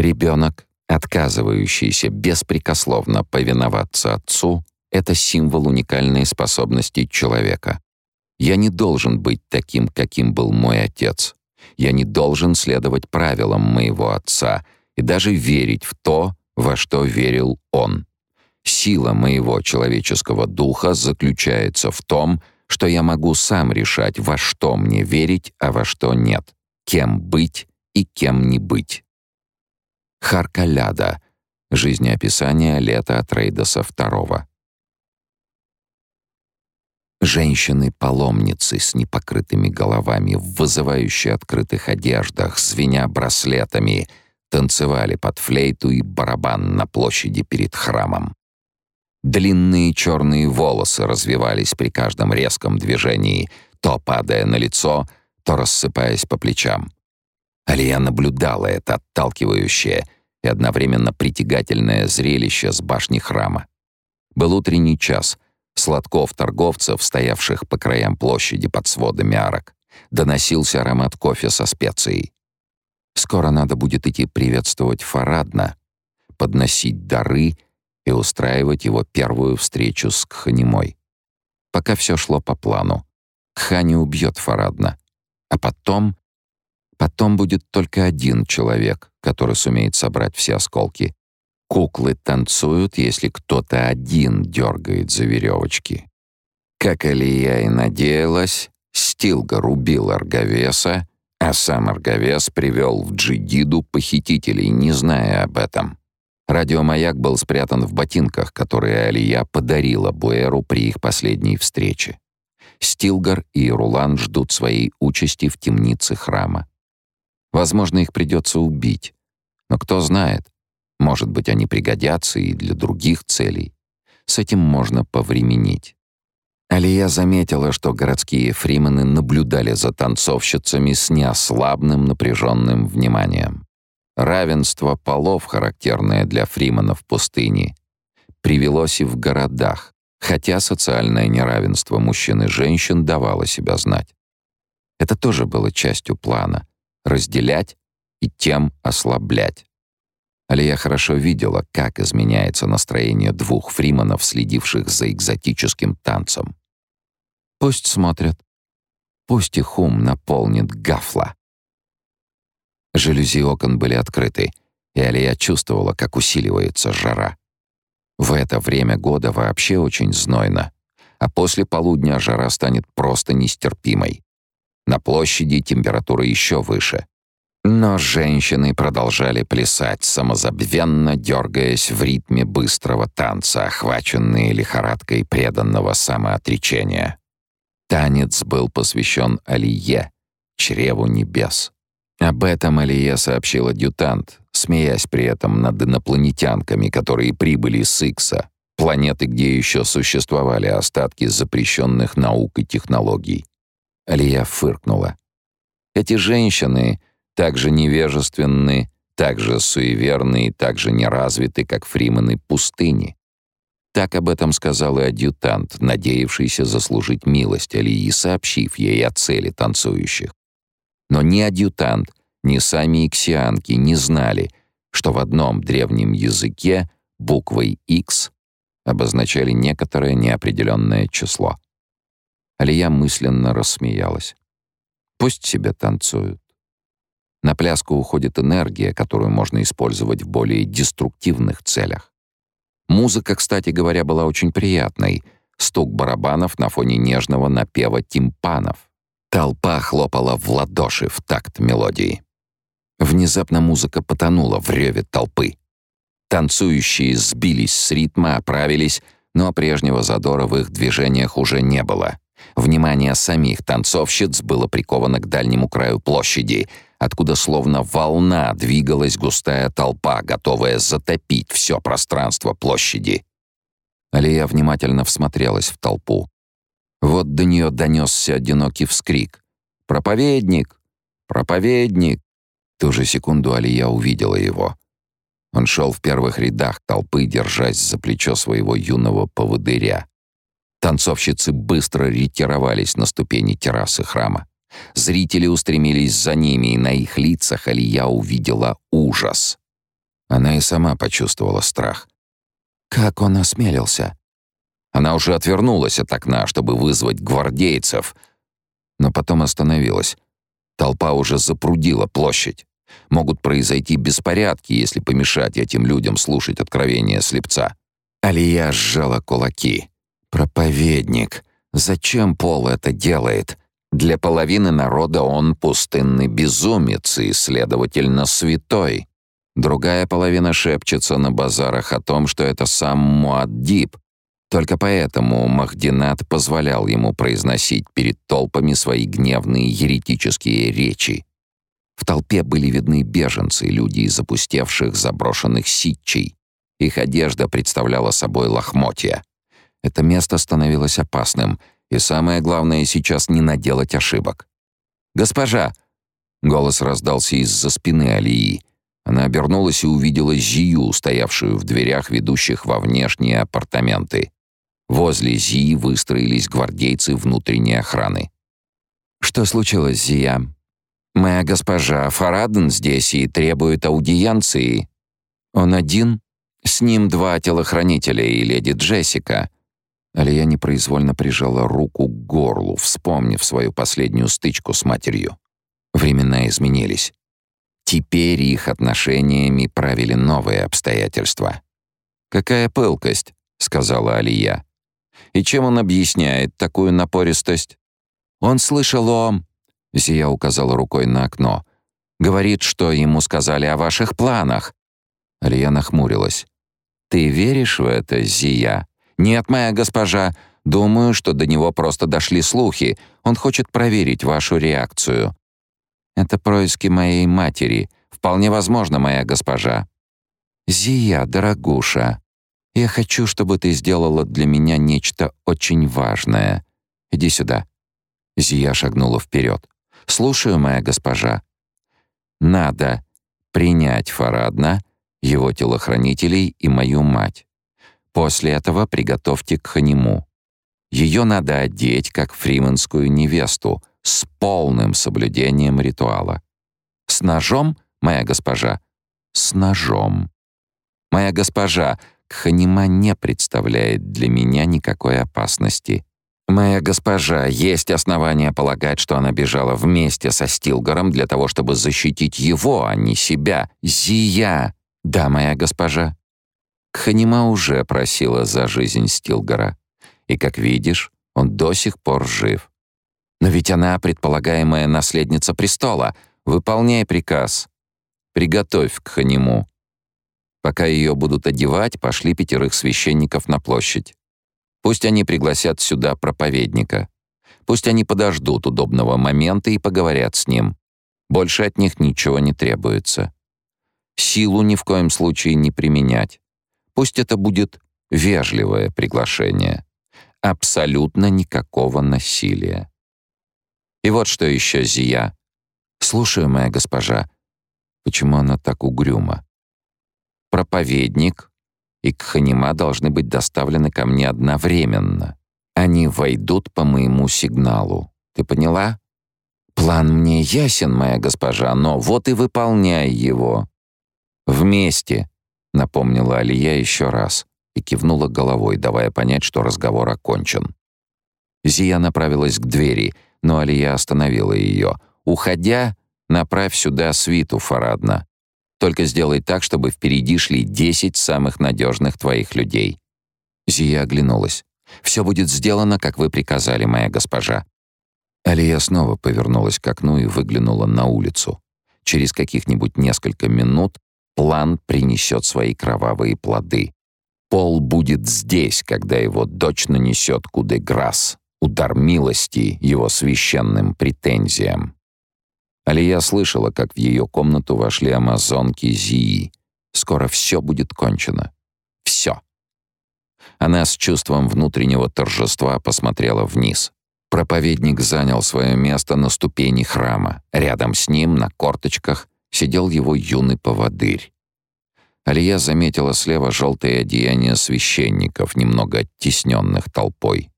Ребенок, отказывающийся беспрекословно повиноваться отцу, это символ уникальной способности человека. Я не должен быть таким, каким был мой отец. Я не должен следовать правилам моего отца и даже верить в то, во что верил он. Сила моего человеческого духа заключается в том, что я могу сам решать, во что мне верить, а во что нет, кем быть и кем не быть. Харкаляда. Жизнеописание Лета Трейдоса II. Женщины-паломницы с непокрытыми головами, в вызывающе открытых одеждах, звеня браслетами, танцевали под флейту и барабан на площади перед храмом. Длинные черные волосы развивались при каждом резком движении, то падая на лицо, то рассыпаясь по плечам. Алия наблюдала это отталкивающее и одновременно притягательное зрелище с башни храма. Был утренний час — сладков торговцев, стоявших по краям площади под сводами арок, доносился аромат кофе со специей. Скоро надо будет идти приветствовать Фарадна, подносить дары и устраивать его первую встречу с Кханимой. Пока все шло по плану. Кхани убьет Фарадна, а потом... Потом будет только один человек, который сумеет собрать все осколки Куклы танцуют, если кто-то один дергает за веревочки. Как Алия и надеялась, Стилгар убил Аргавеса, а сам Аргавес привел в Джидиду похитителей, не зная об этом. Радиомаяк был спрятан в ботинках, которые Алия подарила Буэру при их последней встрече. Стилгар и Рулан ждут своей участи в темнице храма. Возможно, их придется убить. Но кто знает, может быть, они пригодятся и для других целей. С этим можно повременить. Алия заметила, что городские фримены наблюдали за танцовщицами с неослабным напряженным вниманием. Равенство полов, характерное для фриманов пустыни, привелось и в городах, хотя социальное неравенство мужчин и женщин давало себя знать. Это тоже было частью плана — разделять и тем ослаблять. Алия хорошо видела, как изменяется настроение двух фриманов, следивших за экзотическим танцем. Пусть смотрят. Пусть их ум наполнит гафла. Жалюзи окон были открыты, и Алия чувствовала, как усиливается жара. В это время года вообще очень знойно, а после полудня жара станет просто нестерпимой. На площади температура еще выше. Но женщины продолжали плясать, самозабвенно дергаясь в ритме быстрого танца, охваченные лихорадкой преданного самоотречения. Танец был посвящен Алие, чреву небес. Об этом Алие сообщил адъютант, смеясь при этом над инопланетянками, которые прибыли с Икса, планеты, где еще существовали остатки запрещенных наук и технологий. Алия фыркнула. Эти женщины так же невежественны, так же суеверны и так же неразвиты, как фримены пустыни. Так об этом сказал и адъютант, надеявшийся заслужить милость Алии, сообщив ей о цели танцующих. Но ни адъютант, ни сами иксианки не знали, что в одном древнем языке буквой X обозначали некоторое неопределенное число. Алия мысленно рассмеялась. Пусть себе танцуют. На пляску уходит энергия, которую можно использовать в более деструктивных целях. Музыка, кстати говоря, была очень приятной. Стук барабанов на фоне нежного напева тимпанов. Толпа хлопала в ладоши в такт мелодии. Внезапно музыка потонула в реве толпы. Танцующие сбились с ритма, оправились, но прежнего задора в их движениях уже не было. Внимание самих танцовщиц было приковано к дальнему краю площади — откуда словно волна двигалась густая толпа, готовая затопить все пространство площади. Алия внимательно всмотрелась в толпу. Вот до нее донесся одинокий вскрик. «Проповедник! Проповедник!» Ту же секунду Алия увидела его. Он шел в первых рядах толпы, держась за плечо своего юного поводыря. Танцовщицы быстро ретировались на ступени террасы храма. Зрители устремились за ними, и на их лицах Алия увидела ужас. Она и сама почувствовала страх. Как он осмелился? Она уже отвернулась от окна, чтобы вызвать гвардейцев, но потом остановилась. Толпа уже запрудила площадь. Могут произойти беспорядки, если помешать этим людям слушать откровения слепца. Алия сжала кулаки. «Проповедник! Зачем Пол это делает?» Для половины народа он пустынный безумец и, следовательно, святой. Другая половина шепчется на базарах о том, что это сам Муаддиб. Только поэтому Махдинат позволял ему произносить перед толпами свои гневные еретические речи. В толпе были видны беженцы, люди из опустевших заброшенных ситчей. Их одежда представляла собой лохмотья. Это место становилось опасным, и самое главное сейчас не наделать ошибок. «Госпожа!» — голос раздался из-за спины Алии. Она обернулась и увидела Зию, стоявшую в дверях, ведущих во внешние апартаменты. Возле Зии выстроились гвардейцы внутренней охраны. «Что случилось, Зия?» «Моя госпожа Фараден здесь и требует аудиенции». «Он один?» «С ним два телохранителя и леди Джессика». Алия непроизвольно прижала руку к горлу, вспомнив свою последнюю стычку с матерью. Времена изменились. Теперь их отношениями правили новые обстоятельства. «Какая пылкость», — сказала Алия. «И чем он объясняет такую напористость?» «Он слышал о...» — Зия указала рукой на окно. «Говорит, что ему сказали о ваших планах». Алия нахмурилась. «Ты веришь в это, Зия?» «Нет, моя госпожа. Думаю, что до него просто дошли слухи. Он хочет проверить вашу реакцию. Это происки моей матери. Вполне возможно, моя госпожа. Зия, дорогуша, я хочу, чтобы ты сделала для меня нечто очень важное. Иди сюда. Зия шагнула вперед. Слушаю, моя госпожа. Надо принять Фарадна, его телохранителей и мою мать. После этого приготовьте к ханиму. Ее надо одеть как фриманскую невесту — с полным соблюдением ритуала. С ножом, моя госпожа, с ножом. Моя госпожа, Кханима не представляет для меня никакой опасности. Моя госпожа, есть основания полагать, что она бежала вместе со Стилгаром для того, чтобы защитить его, а не себя. Зия! Да, моя госпожа. Кханима уже просила за жизнь Стилгара. И, как видишь, он до сих пор жив. Но ведь она предполагаемая наследница престола. Выполняй приказ. Приготовь к ханиму. Пока ее будут одевать, пошли пятерых священников на площадь. Пусть они пригласят сюда проповедника. Пусть они подождут удобного момента и поговорят с ним. Больше от них ничего не требуется. Силу ни в коем случае не применять. Пусть это будет вежливое приглашение. Абсолютно никакого насилия. И вот что еще, Зия. Слушаю, моя госпожа. Почему она так угрюма? Проповедник и Кханима должны быть доставлены ко мне одновременно. Они войдут по моему сигналу. Ты поняла? План мне ясен, моя госпожа, но вот и выполняй его. Вместе, напомнила Алия еще раз и кивнула головой, давая понять, что разговор окончен. Зия направилась к двери — но Алия остановила ее. «Уходя, направь сюда свиту, Фарадна. Только сделай так, чтобы впереди шли десять самых надежных твоих людей». Зия оглянулась. «Все будет сделано, как вы приказали, моя госпожа». Алия снова повернулась к окну и выглянула на улицу. Через каких-нибудь несколько минут план принесет свои кровавые плоды. Пол будет здесь, когда его дочь нанесет Кудеграсс удар милости его священным претензиям. Алия слышала, как в ее комнату вошли амазонки Зии. Скоро все будет кончено. Все. Она с чувством внутреннего торжества посмотрела вниз. Проповедник занял свое место на ступени храма. Рядом с ним, на корточках, сидел его юный поводырь. Алия заметила слева желтое одеяние священников, немного оттесненных толпой.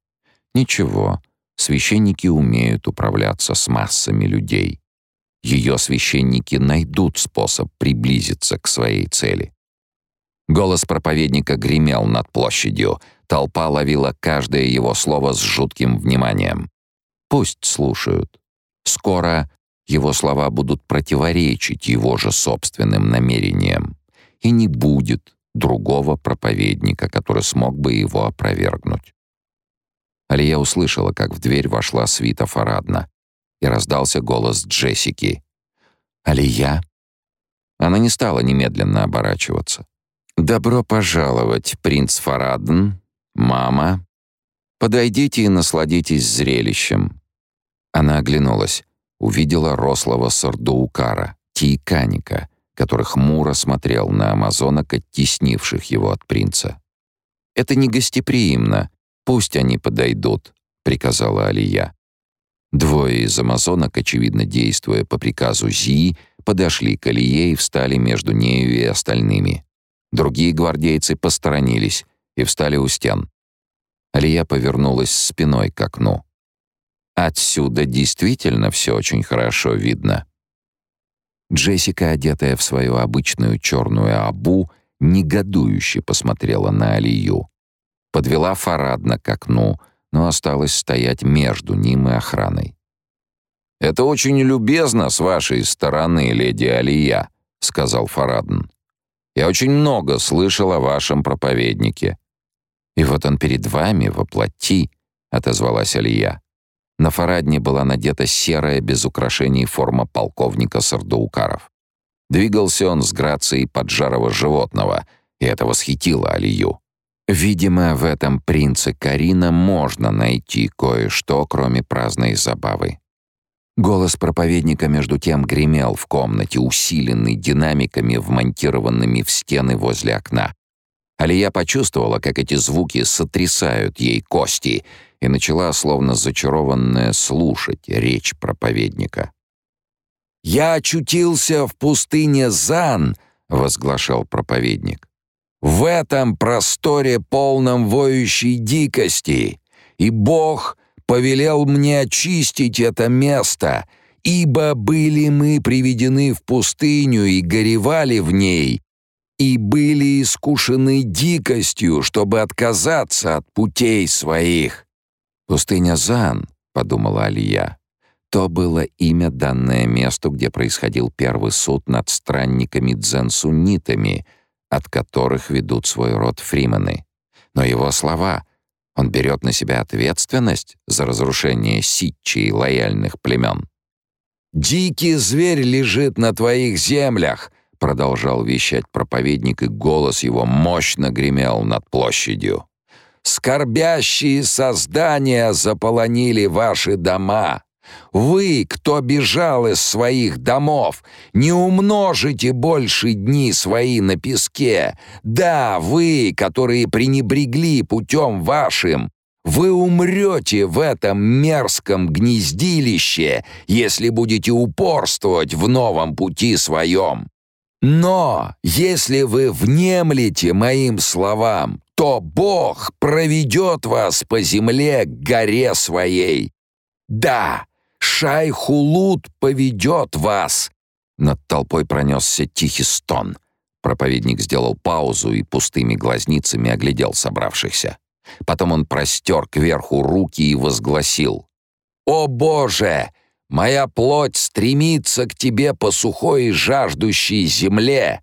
Ничего, священники умеют управляться с массами людей. Ее священники найдут способ приблизиться к своей цели. Голос проповедника гремел над площадью. Толпа ловила каждое его слово с жутким вниманием. Пусть слушают. Скоро его слова будут противоречить его же собственным намерениям. И не будет другого проповедника, который смог бы его опровергнуть. Алия услышала, как в дверь вошла свита Фарадна, и раздался голос Джессики. «Алия?» Она не стала немедленно оборачиваться. «Добро пожаловать, принц Фарадн, мама. Подойдите и насладитесь зрелищем». Она оглянулась, увидела рослого сардуукара, тииканика, который хмуро смотрел на амазонок, оттеснивших его от принца. «Это не гостеприимно. Пусть они подойдут», — приказала Алия. Двое из амазонок, очевидно действуя по приказу Зии, подошли к Алие и встали между нею и остальными. Другие гвардейцы посторонились и встали у стен. Алия повернулась спиной к окну. Отсюда действительно все очень хорошо видно. Джессика, одетая в свою обычную черную абу, негодующе посмотрела на Алию. Подвела Фарадна к окну, но осталась стоять между ним и охраной. «Это очень любезно с вашей стороны, леди Алия», — сказал Фарадн. Я очень много слышал о вашем проповеднике». «И вот он перед вами, воплоти», — отозвалась Алия. На Фарадне была надета серая, без украшений форма полковника Сардаукаров. Двигался он с грацией поджарого животного, и это восхитило Алию. Видимо, в этом принце Карина можно найти кое-что, кроме праздной забавы. Голос проповедника между тем гремел в комнате, усиленный динамиками, вмонтированными в стены возле окна. Алия почувствовала, как эти звуки сотрясают ей кости, и начала, словно зачарованная, слушать речь проповедника. «Я очутился в пустыне Зан», — возглашал проповедник. «В этом просторе, полном воющей дикости, и Бог — повелел мне очистить это место, ибо были мы приведены в пустыню и горевали в ней, и были искушены дикостью, чтобы отказаться от путей своих». «Пустыня Зан», — подумала Алия, — то было имя, данное месту, где происходил первый суд над странниками дзен-суннитами, от которых ведут свой род фримены. Но его слова он берет на себя ответственность за разрушение ситчи и лояльных племен. «Дикий зверь лежит на твоих землях!» — продолжал вещать проповедник, и голос его мощно гремел над площадью. «Скорбящие создания заполонили ваши дома!» Вы, кто бежал из своих домов, не умножите больше дни свои на песке. Да, вы, которые пренебрегли путем вашим, вы умрете в этом мерзком гнездилище, если будете упорствовать в новом пути своем. Но если вы внемлете моим словам, то Бог проведет вас по земле к горе своей. Да, Шайхулут поведет вас!» Над толпой пронесся тихий стон. Проповедник сделал паузу и пустыми глазницами оглядел собравшихся. Потом он простер кверху руки и возгласил. «О Боже! Моя плоть стремится к Тебе по сухой и жаждущей земле!»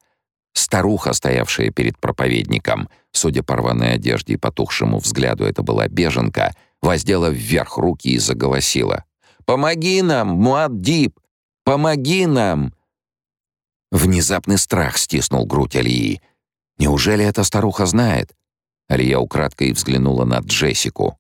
Старуха, стоявшая перед проповедником, судя по рваной одежде и потухшему взгляду, это была беженка, воздела вверх руки и заголосила. Помоги нам, Муаддиб! Помоги нам!» Внезапный страх стиснул грудь Алии. «Неужели эта старуха знает?» Алия украдкой взглянула на Джессику.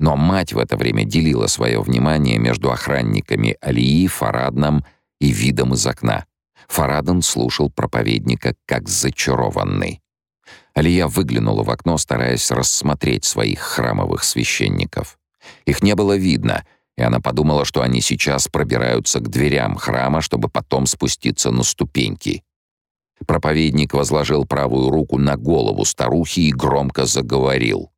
Но мать в это время делила свое внимание между охранниками Алии, Фарадном и видом из окна. Фарадон слушал проповедника как зачарованный. Алия выглянула в окно, стараясь рассмотреть своих храмовых священников. Их не было видно — и она подумала, что они сейчас пробираются к дверям храма, чтобы потом спуститься на ступеньки. Проповедник возложил правую руку на голову старухи и громко заговорил.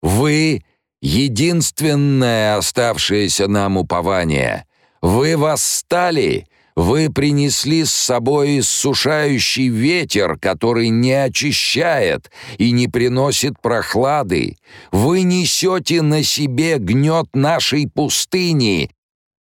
«Вы — единственное оставшееся нам упование. Вы восстали, Вы принесли с собой иссушающий ветер, который не очищает и не приносит прохлады. Вы несете на себе гнет нашей пустыни,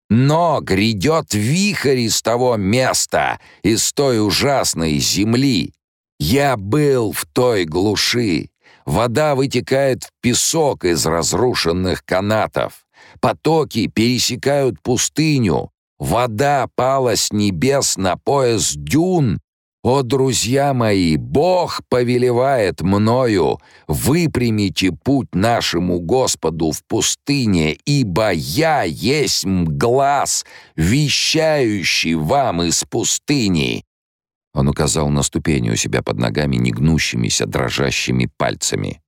но грядет вихрь из того места, из той ужасной земли. Я был в той глуши. Вода вытекает в песок из разрушенных канатов. Потоки пересекают пустыню. Вода пала с небес на пояс дюн. О, друзья мои, Бог повелевает мною, выпрямите путь нашему Господу в пустыне, ибо я есть глаз, вещающий вам из пустыни. Он указал на ступени у себя под ногами негнущимися дрожащими пальцами.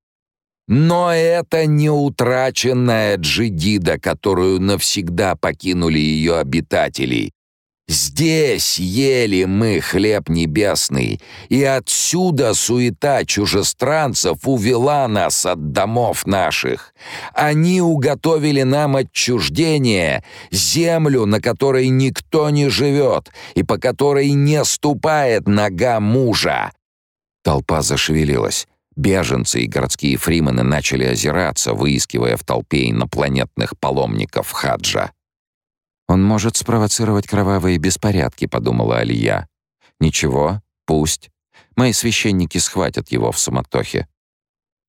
Но это не утраченная Джидида, которую навсегда покинули ее обитатели. Здесь ели мы хлеб небесный, и отсюда суета чужестранцев увела нас от домов наших. Они уготовили нам отчуждение, землю, на которой никто не живет и по которой не ступает нога мужа». Толпа зашевелилась. Беженцы и городские фримены начали озираться, выискивая в толпе инопланетных паломников хаджа. «Он может спровоцировать кровавые беспорядки», — подумала Алия. «Ничего, пусть. Мои священники схватят его в суматохе».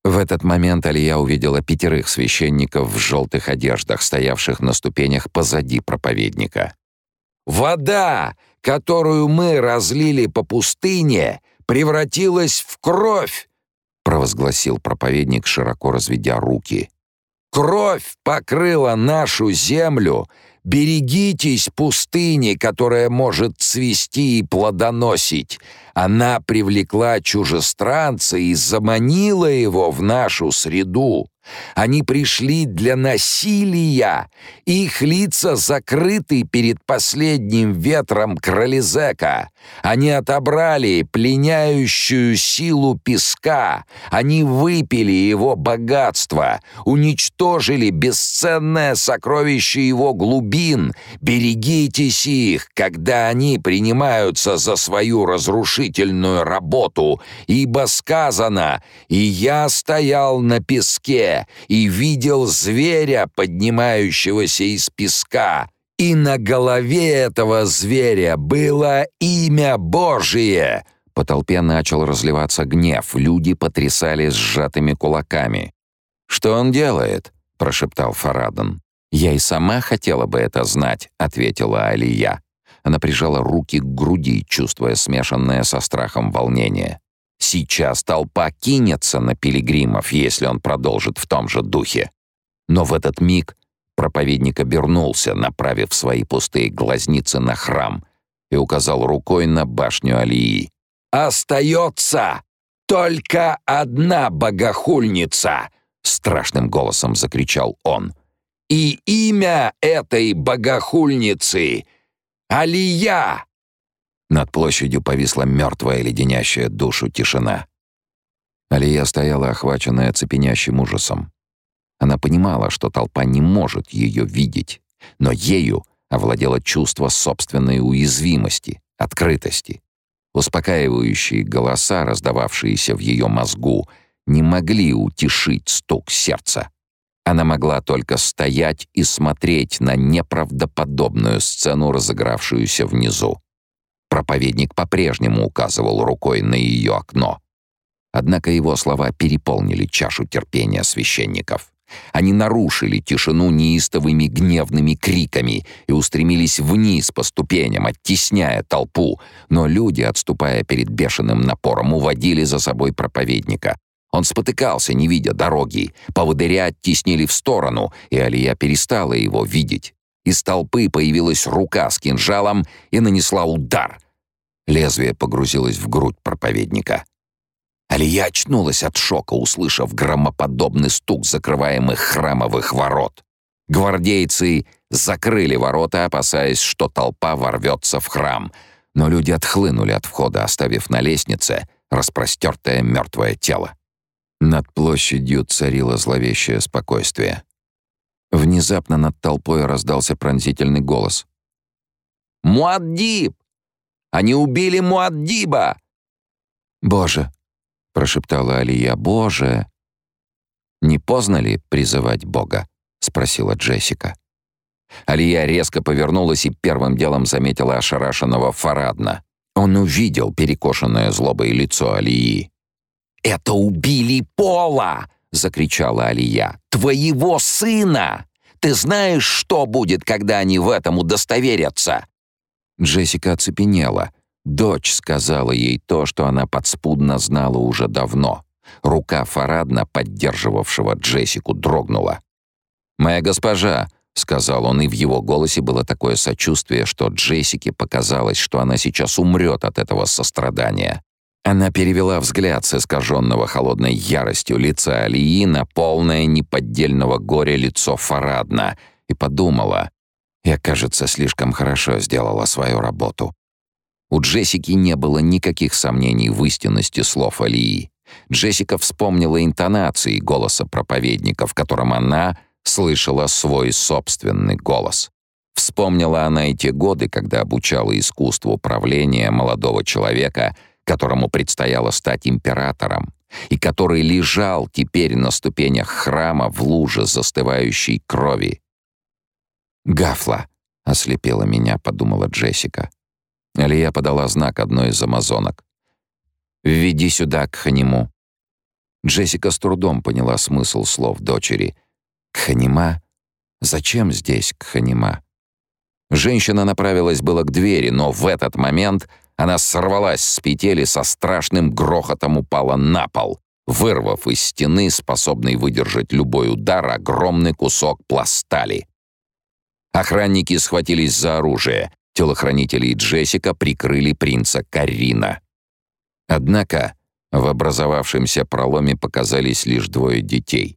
В этот момент Алия увидела пятерых священников в желтых одеждах, стоявших на ступенях позади проповедника. «Вода, которую мы разлили по пустыне, превратилась в кровь!» провозгласил проповедник, широко разведя руки. «Кровь покрыла нашу землю! Берегитесь пустыни, которая может цвести и плодоносить! Она привлекла чужестранца и заманила его в нашу среду!» Они пришли для насилия. Их лица закрыты перед последним ветром Кролизека. Они отобрали пленяющую силу песка. Они выпили его богатство, уничтожили бесценное сокровище его глубин. Берегитесь их, когда они принимаются за свою разрушительную работу, ибо сказано «И я стоял на песке, и видел зверя, поднимающегося из песка, и на голове этого зверя было имя Божие. По толпе начал разливаться гнев, люди потрясали сжатыми кулаками. «Что он делает?» — прошептал Фарадон. «Я и сама хотела бы это знать», — ответила Алия. Она прижала руки к груди, чувствуя смешанное со страхом волнение. Сейчас толпа кинется на пилигримов, если он продолжит в том же духе. Но в этот миг проповедник обернулся, направив свои пустые глазницы на храм и указал рукой на башню Алии. «Остается только одна богохульница!» — страшным голосом закричал он. «И имя этой богохульницы — Алия!» Над площадью повисла мертвая, леденящая душу тишина. Алия стояла, охваченная цепенящим ужасом. Она понимала, что толпа не может ее видеть, но ею овладело чувство собственной уязвимости, открытости. Успокаивающие голоса, раздававшиеся в ее мозгу, не могли утешить стук сердца. Она могла только стоять и смотреть на неправдоподобную сцену, разыгравшуюся внизу. Проповедник по-прежнему указывал рукой на ее окно. Однако его слова переполнили чашу терпения священников. Они нарушили тишину неистовыми гневными криками и устремились вниз по ступеням, оттесняя толпу, но люди, отступая перед бешеным напором, уводили за собой проповедника. Он спотыкался, не видя дороги. Поводыря оттеснили в сторону, и Алия перестала его видеть. Из толпы появилась рука с кинжалом и нанесла удар. Лезвие погрузилось в грудь проповедника. Алия очнулась от шока, услышав громоподобный стук закрываемых храмовых ворот. Гвардейцы закрыли ворота, опасаясь, что толпа ворвется в храм, но люди отхлынули от входа, оставив на лестнице распростертое мертвое тело. Над площадью царило зловещее спокойствие. Внезапно над толпой раздался пронзительный голос. Муаддиб! Они убили Муаддиба!» «Боже!» — прошептала Алия. «Боже!» «Не поздно ли призывать Бога?» — спросила Джессика. Алия резко повернулась и первым делом заметила ошарашенного Фарадна. Он увидел перекошенное злобой лицо Алии. «Это убили Пола!» — закричала Алия. «Твоего сына! Ты знаешь, что будет, когда они в этом удостоверятся?» Джессика оцепенела. Дочь сказала ей то, что она подспудно знала уже давно. Рука Фарадна, поддерживавшего Джессику, дрогнула. «Моя госпожа», — сказал он, и в его голосе было такое сочувствие, что Джессике показалось, что она сейчас умрет от этого сострадания. Она перевела взгляд с искаженного холодной яростью лица Алии на полное неподдельного горя лицо Фарадна и подумала, «Я, кажется, слишком хорошо сделала свою работу». У Джессики не было никаких сомнений в истинности слов Алии. Джессика вспомнила интонации голоса проповедника, в котором она слышала свой собственный голос. Вспомнила она и те годы, когда обучала искусству управления молодого человека, которому предстояло стать императором, и который лежал теперь на ступенях храма в луже застывающей крови. «Гафла!» — ослепила меня, — подумала Джессика. Алия подала знак одной из амазонок. «Введи сюда к Ханиму». Джессика с трудом поняла смысл слов дочери. «Кханима? Зачем здесь Кханима?» Женщина направилась было к двери, но в этот момент она сорвалась с петель и со страшным грохотом упала на пол, вырвав из стены, способный выдержать любой удар, огромный кусок пластали. Охранники схватились за оружие. Телохранители и Джессика прикрыли принца Карина. Однако в образовавшемся проломе показались лишь двое детей.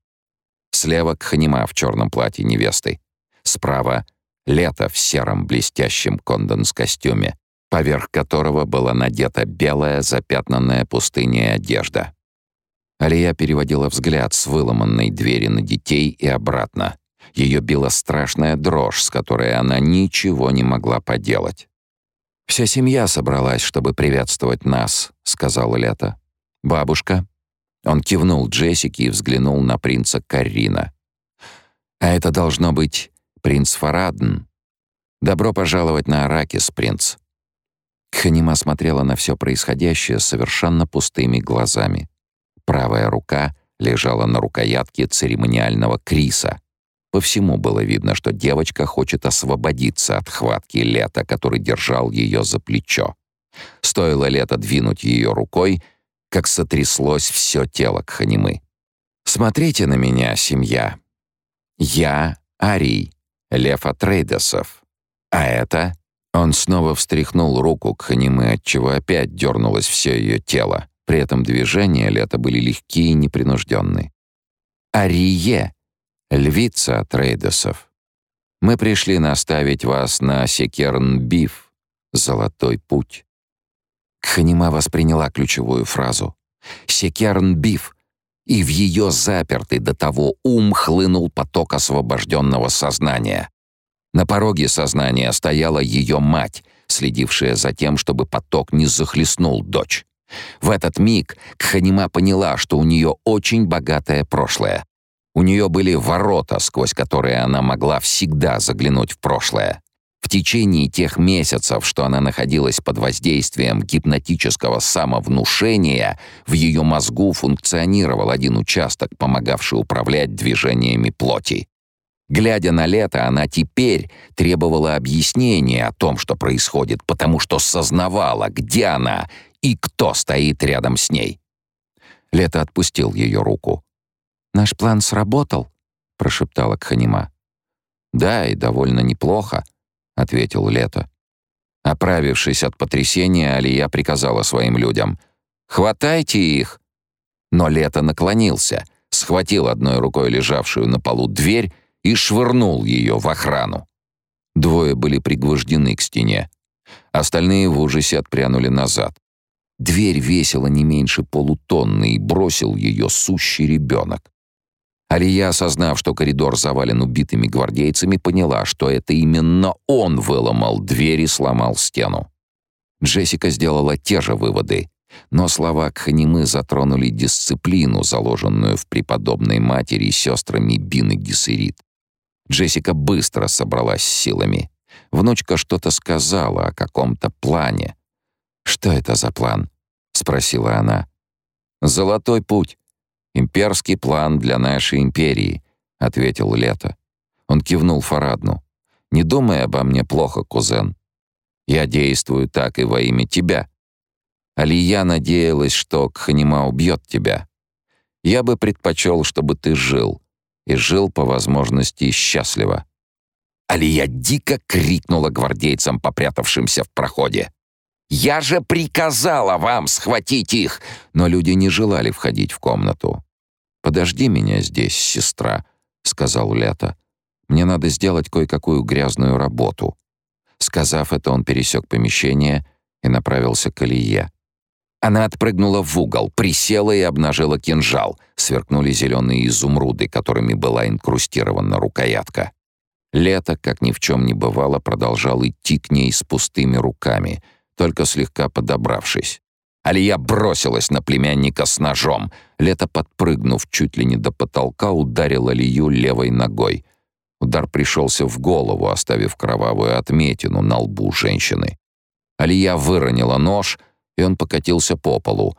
Слева Кханима в черном платье невесты. Справа — Лето в сером блестящем конденс-костюме, поверх которого была надета белая запятнанная пустыней одежда. Алия переводила взгляд с выломанной двери на детей и обратно. Ее била страшная дрожь, с которой она ничего не могла поделать. «Вся семья собралась, чтобы приветствовать нас», — сказала Лето. «Бабушка?» Он кивнул Джессике и взглянул на принца Каррина. «А это должно быть принц Фарадн. Добро пожаловать на Аракис, принц». Ханима смотрела на все происходящее совершенно пустыми глазами. Правая рука лежала на рукоятке церемониального криса, по всему было видно, что девочка хочет освободиться от хватки Лета, который держал ее за плечо. Стоило Лето двинуть ее рукой, как сотряслось все тело Кханимы. «Смотрите на меня, семья. Я Арий, Лев Атрейдесов. А это...» Он снова встряхнул руку Кханимы, отчего опять дернулось все ее тело. При этом движения Лета были легкие и непринужденные. «Арие!» Львица Трейдосов. Мы пришли наставить вас на Секерн-Биф, Золотой путь. Ханима восприняла ключевую фразу. Секерн-Биф, и в ее запертый до того ум хлынул поток освобожденного сознания. На пороге сознания стояла ее мать, следившая за тем, чтобы поток не захлестнул дочь. В этот миг Кханима поняла, что у нее очень богатое прошлое. У нее были ворота, сквозь которые она могла всегда заглянуть в прошлое. В течение тех месяцев, что она находилась под воздействием гипнотического самовнушения, в ее мозгу функционировал один участок, помогавший управлять движениями плоти. Глядя на лето, она теперь требовала объяснения о том, что происходит, потому что сознавала, где она и кто стоит рядом с ней. Лето отпустил ее руку. «Наш план сработал», — прошептала Кханима. «Да, и довольно неплохо», — ответил Лето. Оправившись от потрясения, Алия приказала своим людям «Хватайте их!» Но Лето наклонился, схватил одной рукой лежавшую на полу дверь и швырнул ее в охрану. Двое были пригвождены к стене. Остальные в ужасе отпрянули назад. Дверь весила не меньше полутонны и бросил ее сущий ребенок. Алия, осознав, что коридор завален убитыми гвардейцами, поняла, что это именно он выломал дверь и сломал стену. Джессика сделала те же выводы, но слова Кханимы затронули дисциплину, заложенную в преподобной матери сестрами Бин и Гессерит. Джессика быстро собралась силами. Внучка что-то сказала о каком-то плане. «Что это за план?» — спросила она. «Золотой путь. Имперский план для нашей империи», — ответил Лето. Он кивнул Фарадну. «Не думай обо мне плохо, кузен. Я действую так и во имя тебя. Алия надеялась, что Кханима убьет тебя. Я бы предпочел, чтобы ты жил. И жил, по возможности, счастливо». Алия дико крикнула гвардейцам, попрятавшимся в проходе. «Я же приказала вам схватить их!» Но люди не желали входить в комнату. «Подожди меня здесь, сестра», — сказал Лето. «Мне надо сделать кое-какую грязную работу». Сказав это, он пересек помещение и направился к Алие. Она отпрыгнула в угол, присела и обнажила кинжал. Сверкнули зеленые изумруды, которыми была инкрустирована рукоятка. Лето, как ни в чем не бывало, продолжал идти к ней с пустыми руками, только слегка подобравшись. Алия бросилась на племянника с ножом. Лето, подпрыгнув чуть ли не до потолка, ударил Алию левой ногой. Удар пришелся в голову, оставив кровавую отметину на лбу женщины. Алия выронила нож — и он покатился по полу.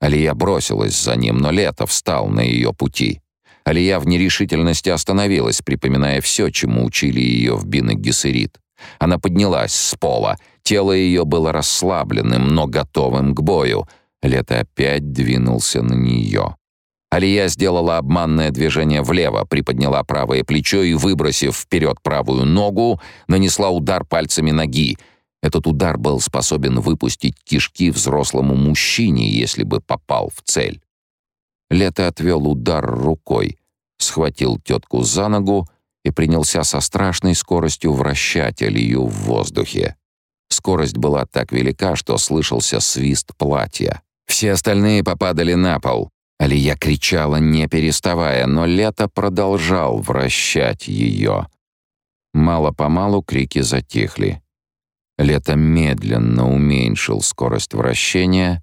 Алия бросилась за ним, но Лето встал на ее пути. Алия в нерешительности остановилась, припоминая все, чему учили ее в Бин Гессерит. Она поднялась с пола. Тело ее было расслабленным, но готовым к бою. Лето опять двинулся на нее. Алия сделала обманное движение влево, приподняла правое плечо и, выбросив вперед правую ногу, нанесла удар пальцами ноги. Этот удар был способен выпустить кишки взрослому мужчине, если бы попал в цель. Лето отвел удар рукой, схватил тетку за ногу и принялся со страшной скоростью вращать Алию в воздухе. Скорость была так велика, что слышался свист платья. Все остальные попадали на пол. Алия кричала, не переставая, но Лето продолжал вращать ее. Мало-помалу крики затихли. Лето медленно уменьшил скорость вращения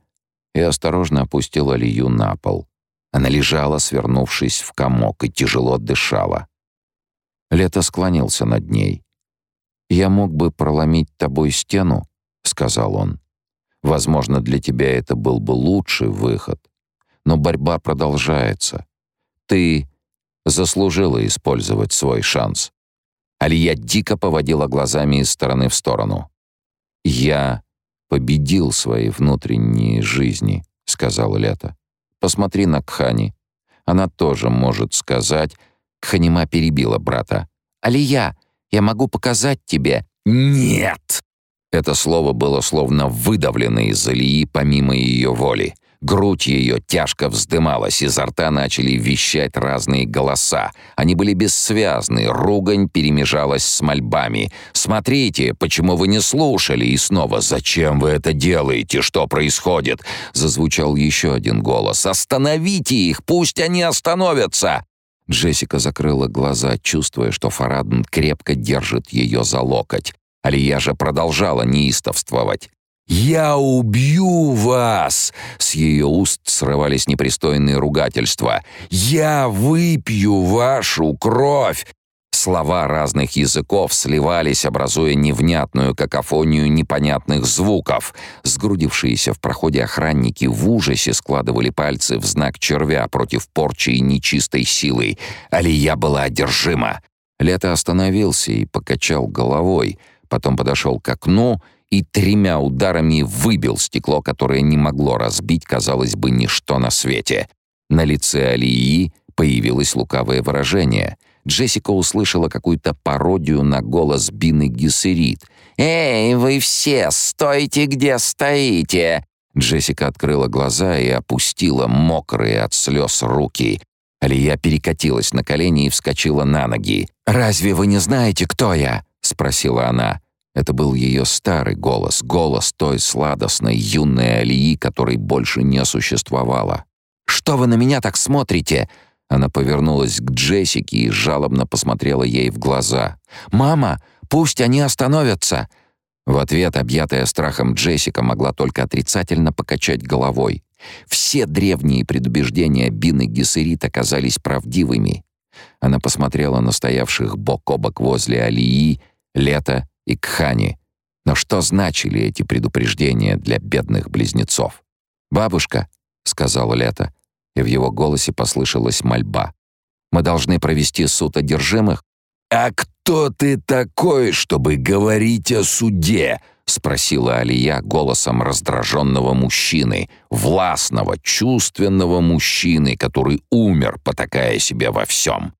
и осторожно опустил Алию на пол. Она лежала, свернувшись в комок, и тяжело дышала. Лето склонился над ней. «Я мог бы проломить тобой стену», — сказал он. «Возможно, для тебя это был бы лучший выход. Но борьба продолжается. Ты заслужила использовать свой шанс». Алия дико поводила глазами из стороны в сторону. «Я победил свои внутренние жизни», — сказал Лето. «Посмотри на Кхани. Она тоже может сказать...» Кханима перебила брата. «Алия, я могу показать тебе». «Нет!» Это слово было словно выдавлено из Алии помимо ее воли. Грудь ее тяжко вздымалась, изо рта начали вещать разные голоса. Они были бессвязны, ругань перемежалась с мольбами. «Смотрите, почему вы не слушали?» И снова «Зачем вы это делаете? Что происходит?» Зазвучал еще один голос. «Остановите их! Пусть они остановятся!» Джессика закрыла глаза, чувствуя, что Фарадн крепко держит ее за локоть. Алия же продолжала неистовствовать. «Я убью вас!» — с ее уст срывались непристойные ругательства. «Я выпью вашу кровь!» Слова разных языков сливались, образуя невнятную какофонию непонятных звуков. Сгрудившиеся в проходе охранники в ужасе складывали пальцы в знак червя против порчи и нечистой силы. Алия была одержима. Лето остановился и покачал головой, потом подошел к окну — и тремя ударами выбил стекло, которое не могло разбить, казалось бы, ничто на свете. На лице Алии появилось лукавое выражение. Джессика услышала какую-то пародию на голос Бины Гессерит. «Эй, вы все, стойте, где стоите!» Джессика открыла глаза и опустила мокрые от слез руки. Алия перекатилась на колени и вскочила на ноги. «Разве вы не знаете, кто я?» — спросила она. Это был ее старый голос, голос той сладостной юной Алии, которой больше не существовало. «Что вы на меня так смотрите?» Она повернулась к Джессике и жалобно посмотрела ей в глаза. «Мама, пусть они остановятся!» В ответ, объятая страхом Джессика, могла только отрицательно покачать головой. Все древние предубеждения Бины Гессерит оказались правдивыми. Она посмотрела на стоявших бок о бок возле Алии, Лета и Кхани. Но что значили эти предупреждения для бедных близнецов? «Бабушка», — сказала Лето, и в его голосе послышалась мольба. «Мы должны провести суд одержимых?» «А кто ты такой, чтобы говорить о суде?» — спросила Алия голосом раздраженного мужчины, властного, чувственного мужчины, который умер, потакая себе во всем.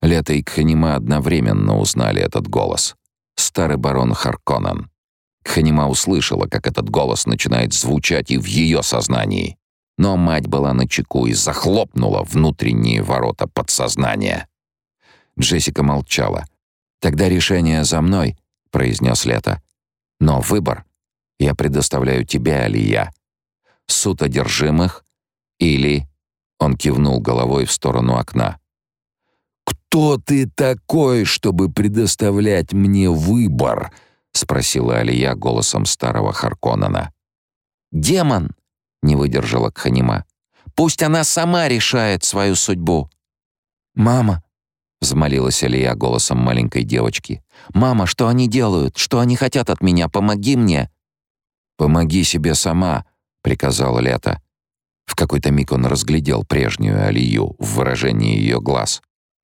Лето и Кханима одновременно узнали этот голос. Старый барон Харконан. Кханима услышала, как этот голос начинает звучать и в ее сознании. Но мать была на чеку и захлопнула внутренние ворота подсознания. Джессика молчала. «Тогда решение за мной», — произнес Лето. «Но выбор я предоставляю тебе, Алия. Суд одержимых или...» Он кивнул головой в сторону окна. «Кто ты такой, чтобы предоставлять мне выбор?» — спросила Алия голосом старого Харконана. «Демон!» — не выдержала Кханима. «Пусть она сама решает свою судьбу». «Мама!» — взмолилась Алия голосом маленькой девочки. «Мама, что они делают? Что они хотят от меня? Помоги мне!» «Помоги себе сама!» — приказала Лето. В какой-то миг он разглядел прежнюю Алию в выражении ее глаз.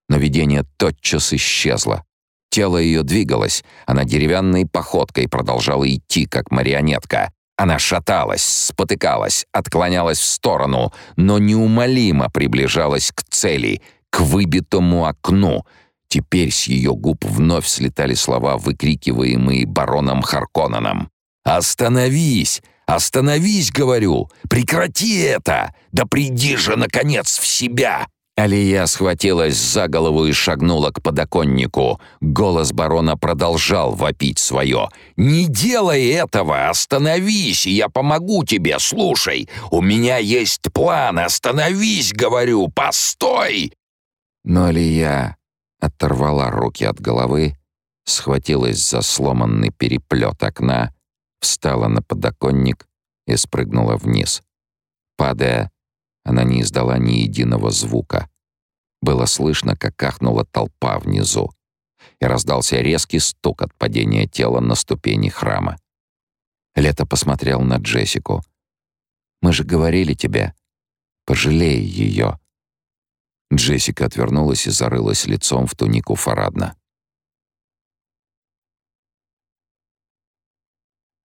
Но видение тотчас исчезло. Тело ее двигалось, она деревянной походкой продолжала идти, как марионетка. Она шаталась, спотыкалась, отклонялась в сторону, но неумолимо приближалась к цели, к выбитому окну. Теперь с ее губ вновь слетали слова, выкрикиваемые бароном Харконаном. «Остановись! Остановись, говорю! Прекрати это! Да приди же, наконец, в себя!» Алия схватилась за голову и шагнула к подоконнику. Голос барона продолжал вопить свое. «Не делай этого! Остановись, я помогу тебе! Слушай, у меня есть план! Остановись, говорю! Постой!» Но Алия оторвала руки от головы, схватилась за сломанный переплет окна, встала на подоконник и спрыгнула вниз. Падая, она не издала ни единого звука. Было слышно, как кахнула толпа внизу, и раздался резкий стук от падения тела на ступени храма. Лето посмотрел на Джессику. «Мы же говорили тебе, пожалей ее». Джессика отвернулась и зарылась лицом в тунику Фарадна.